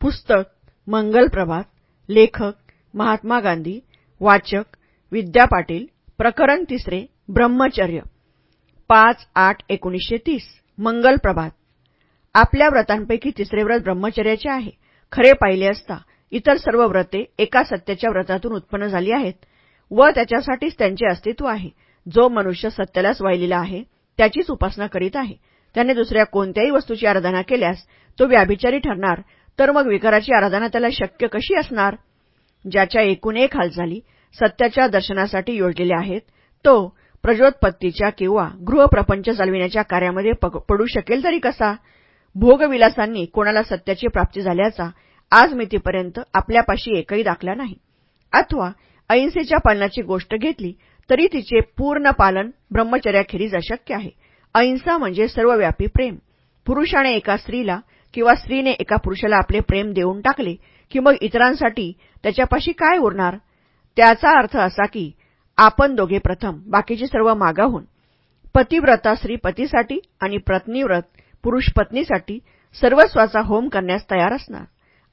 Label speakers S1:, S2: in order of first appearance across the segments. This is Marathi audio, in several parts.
S1: पुस्तक मंगल प्रभात लेखक महात्मा गांधी वाचक विद्या पाटील प्रकरण तिसरे ब्रह्मचर्य. पाच आठ एकोणीसशे तीस मंगल प्रभात. आपल्या व्रतांपैकी तिसरे व्रत ब्रह्मचर्याचे आहे. खरे पाहिले असता इतर सर्व व्रते एका सत्याच्या व्रतातून उत्पन्न झाली आहेत. व त्याच्यासाठीच त्यांचे अस्तित्व आहे. जो मनुष्य सत्यालाच वाहिलेला आहे त्याचीच उपासना करीत आहे. त्याने दुसऱ्या कोणत्याही वस्तूची आराधना केल्यास तो व्याभिचारी ठरणार तर मग विकाराची आराधना त्याला शक्य कशी असणार? ज्याच्या एकूण एक हालचाली सत्याच्या दर्शनासाठी योजलेल्या आहेत तो प्रजोत्पत्तीच्या किंवा गृहप्रपंच चालविण्याच्या कार्यामध्ये पडू शकेल तरी कसा? भोगविलासांनी कोणाला सत्याची प्राप्ती झाल्याचा आज मितीपर्यंत आपल्यापाशी एकही दाखला नाही. अथवा अहिंसेच्या पालनाची गोष्ट घेतली तरी तिचे पूर्ण पालन ब्रह्मचर्याखेरीज अशक्य आहे. अहिंसा म्हणजे सर्वव्यापी प्रेम. पुरुषाने एका स्त्रीला किंवा स्त्रीने एका पुरुषाला आपले प्रेम देऊन टाकले की मग इतरांसाठी त्याच्यापाशी काय उरणार? त्याचा अर्थ असा की आपण दोघे प्रथम बाकीचे सर्व मागाहून पतिव्रता स्त्री पतीसाठी आणि पत्नीव्रत पुरुष पत्नीसाठी सर्वस्वाचा होम करण्यास तयार असणार.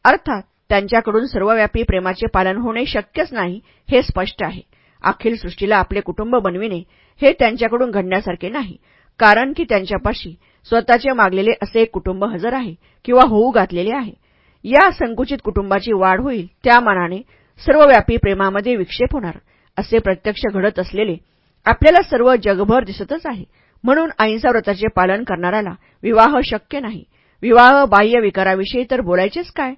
S1: अर्थात त्यांच्याकडून सर्वव्यापी प्रेमाचे पालन होणे शक्यच नाही हे स्पष्ट आहे. अखिल सृष्टीला आपले कुटुंब बनविणे हे त्यांच्याकडून घडण्यासारखे नाही. कारण की त्यांच्यापाशी स्वतःचे मागलेले असे एक कुटुंब हजर आहे किंवा होऊ घातलेले आहे. या संकुचित कुटुंबाची वाढ होईल त्या मानाने सर्वव्यापी प्रेमामध्ये विक्षेप होणार असे प्रत्यक्ष घडत असलेले आपल्याला सर्व जगभर दिसतच आहे. म्हणून अहिंसा व्रताचे पालन करणाऱ्याला विवाह शक्य नाही. विवाह बाह्य विकाराविषयी तर बोलायचेच काय?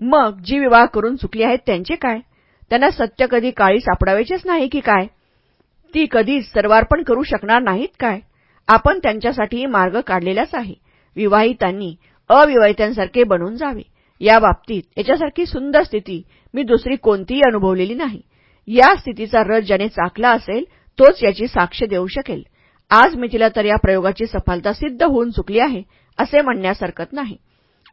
S1: मग जी विवाह करून चुकली आहेत त्यांचे काय? त्यांना सत्य कधी काळी सापडावेचेच नाही की काय? ती कधीच सर्वार्पण करू शकणार नाहीत काय? आपण त्यांच्यासाठीही मार्ग काढलेलाच आहे. विवाहितांनी अविवाहितांसारखे बनून जावे. या बाबतीत याच्यासारखी सुंदर स्थिती मी दुसरी कोणतीही अनुभवलेली नाही. या स्थितीचा रस ज्याने चाकला असेल तोच याची साक्ष देऊ शकेल. आज मी तिला तर या प्रयोगाची सफलता सिद्ध होऊन चुकली आहे असे म्हणण्यास हरकत नाही.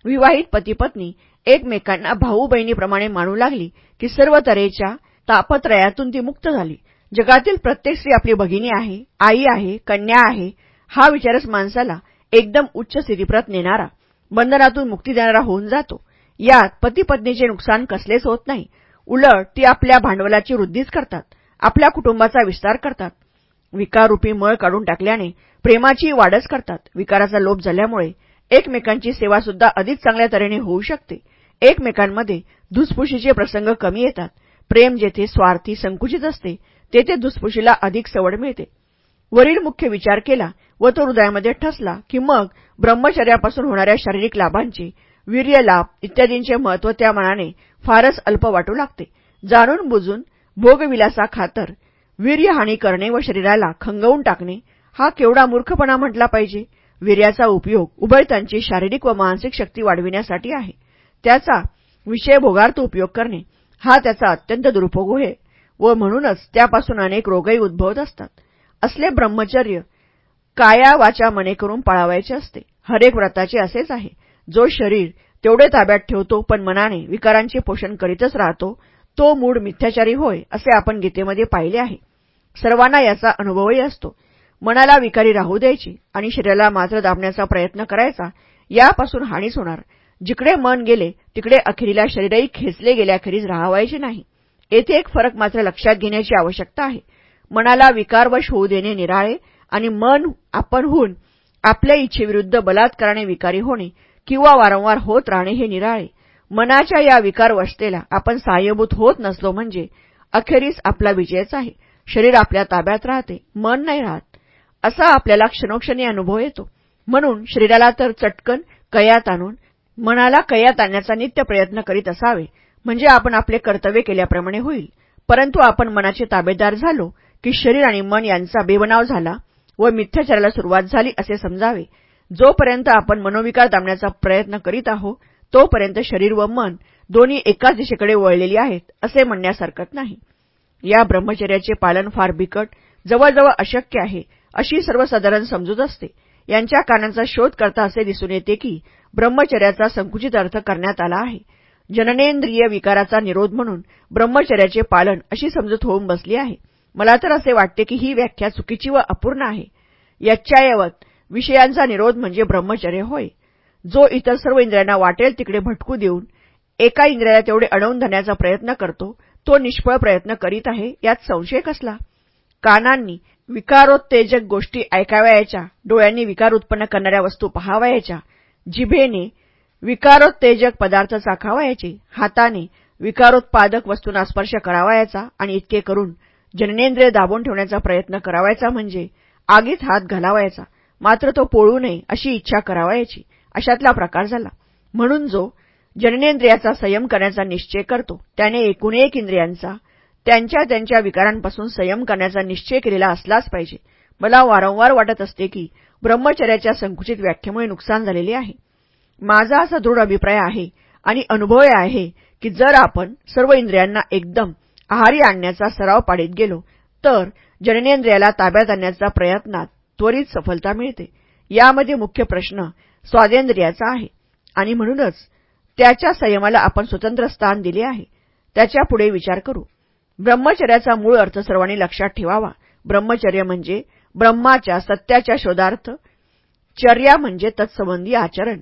S1: विवाहित पतीपत्नी एकमेकांना भाऊ बहिणीप्रमाणे मानू लागली की सर्व तऱ्हेच्या तापत्रयातून ती मुक्त झाली. जगातील प्रत्येक स्त्री आपली भगिनी आहे आई आहे कन्या आहे हा विचारच माणसाला एकदम उच्च स्थितीप्रत नेणारा बंधनातून मुक्ती देणारा होऊन जातो. यात पतीपत्नीचे नुकसान कसलेच होत नाही. उलट ती आपल्या भांडवलाची वृद्धीच करतात आपल्या कुटुंबाचा विस्तार करतात. विकाररूपी मळ काढून टाकल्याने प्रेमाची वाढच करतात. विकाराचा लोप झाल्यामुळे एकमेकांची सेवासुद्धा अधिक चांगल्या तऱ्हेने होऊ शकते. एकमेकांमध्ये धुसफुशीचे प्रसंग कमी येतात. प्रेम जेथे स्वार्थी संकुचित असते तेथे धुसफुशीला अधिक सवड मिळते. वरील मुख्य विचार केला व तो हृदयामध्ये ठसला की मग ब्रह्मचर्यापासून होणाऱ्या शारीरिक लाभांचे वीर्य लाभ इत्यादींचे महत्त्व त्या मनाने फारच अल्प वाटू लागते. जाणून बुजून भोगविलासा खातर वीर्यहानी करणे व शरीराला खंगवून टाकणे हा केवढा मूर्खपणा म्हटला पाहिजे? वीर्याचा उपयोग उभयतांची शारीरिक व मानसिक शक्ती वाढविण्यासाठी आहे. त्याचा विषय भोगार्थ उपयोग करणे हा त्याचा अत्यंत दुरुपयोग आहे व म्हणूनच त्यापासून अनेक रोगही उद्भवत असतात. असले ब्रह्मचर्य काया वाचा मने करून पाळावायचे असते. हरेक व्रताचे असेच आहे. जो शरीर तेवढे ताब्यात ठेवतो पण मनाने विकारांचे पोषण करीतच राहतो तो मूळ मिथ्याचारी होय असे आपण गीतेमध्ये पाहिले आहे. सर्वांना याचा अनुभवही असतो. मनाला विकारी राहू द्यायची आणि शरीराला मात्र दाबण्याचा प्रयत्न करायचा यापासून हानीच होणार. जिकडे मन गेले तिकडे अखेरीला शरीरही खेचले गेल्याखेरीज राहावायचे नाही. येथे एक फरक मात्र लक्षात घेण्याची आवश्यकता आहे. मनाला विकारवश होऊ देणे निराळे आणि मन आपण होऊन आपल्या इच्छेविरुद्ध बलात्काराने विकारी होणे किंवा वारंवार होत राहणे हे निराळे. मनाच्या या विकारवशतेला आपण सहाय्यभूत होत नसलो म्हणजे अखेरीस आपला विजयच आहे. शरीर आपल्या ताब्यात राहते मन नाही राहत. असा आपल्याला क्षणोक्षणी अनुभव येतो. म्हणून शरीराला तर चटकन कयात आणून मनाला कयात आणण्याचा नित्य प्रयत्न करीत असावे. म्हणजे आपण आपले कर्तव्य केल्याप्रमाणे होईल. परंतु आपण मनाचे ताबेदार झालो की शरीर आणि मन यांचा बेबनाव झाला व मिथ्याचाराला सुरुवात झाली असे समजावे. जोपर्यंत आपण मनोविकार दाबण्याचा प्रयत्न करीत आहोत तोपर्यंत शरीर व मन दोन्ही एकाच दिशेकडे वळलेली आहेत असे म्हणण्यास हरकत नाही. या ब्रह्मचर्याचे पालन फार बिकट जवळजवळ अशक्य आहे अशी सर्वसाधारण समजूत असते. यांच्या कारणांचा शोध करता असे दिसून येते की ब्रह्मचर्याचा संकुचित अर्थ करण्यात आला आहे. जननेंद्रिय विकाराचा निरोध म्हणून ब्रह्मचर्याचे पालन अशी समजूत होऊन बसली आहे. मला तर असे वाटते की ही व्याख्या चुकीची व अपूर्ण आहे. याच्यायवत विषयांचा निरोध म्हणजे ब्रह्मचर्य होय. जो इतर सर्व इंद्रियांना वाटेल तिकडे भटकू देऊन एका इंद्रियाला तेवढे अडवून धरण्याचा प्रयत्न करतो तो निष्फळ प्रयत्न करीत आहे यात संशय कसला? कानांनी विकारोत्तेजक गोष्टी ऐकावयाच्या डोळ्यांनी विकार उत्पन्न करणाऱ्या वस्तू पहावयाच्या जिभेने विकारोत्तेजक पदार्थ चाखावायचे हाताने विकारोत्पादक वस्तूंना स्पर्श करावायचा आणि इतके करून जननेंद्रिय दाबून ठेवण्याचा प्रयत्न करावायचा म्हणजे आगीत हात घालावायचा. मात्र तो पोळू नये अशी इच्छा करावायची. अशातला प्रकार झाला. म्हणून जो जननेंद्रियाचा संयम करण्याचा निश्चय करतो त्याने एकूण एक इंद्रियांचा त्यांच्या त्यांच्या विकारांपासून संयम करण्याचा निश्चय केलेला असलाच पाहिजे. मला वारंवार वाटत असते की ब्रह्मचर्याच्या संकुचित व्याख्येमुळे नुकसान झालेले आहे. माझा असा दृढ अभिप्राय आहे आणि अनुभव आहे की जर आपण सर्व इंद्रियांना एकदम आहारी आणण्याचा सराव पाडीत गेलो तर जननेंद्रियाला ताब्यात आणण्याचा प्रयत्नात त्वरित सफलता मिळते. यामध्ये मुख्य प्रश्न स्वादेंद्रियाचा आहे. आणि म्हणूनच त्याच्या संयमाला आपण स्वतंत्र स्थान दिले आहे. त्याच्यापुढे विचार करू. ब्रह्मचर्याचा मूळ अर्थ सर्वांनी लक्षात ठेवावा. ब्रह्मचर्य म्हणजे ब्रह्माच्या सत्याच्या शोधार्थ. चर्या म्हणजे तत्संबंधी आचरण.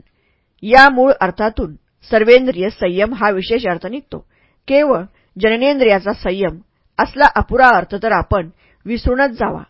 S1: या मूळ अर्थातून सर्वेंद्रिय संयम हा विशेष अर्थ निघतो. केवळ जननेंद्रियाचा संयम असला अपुरा अर्थ तर आपण विसरूनच जावा.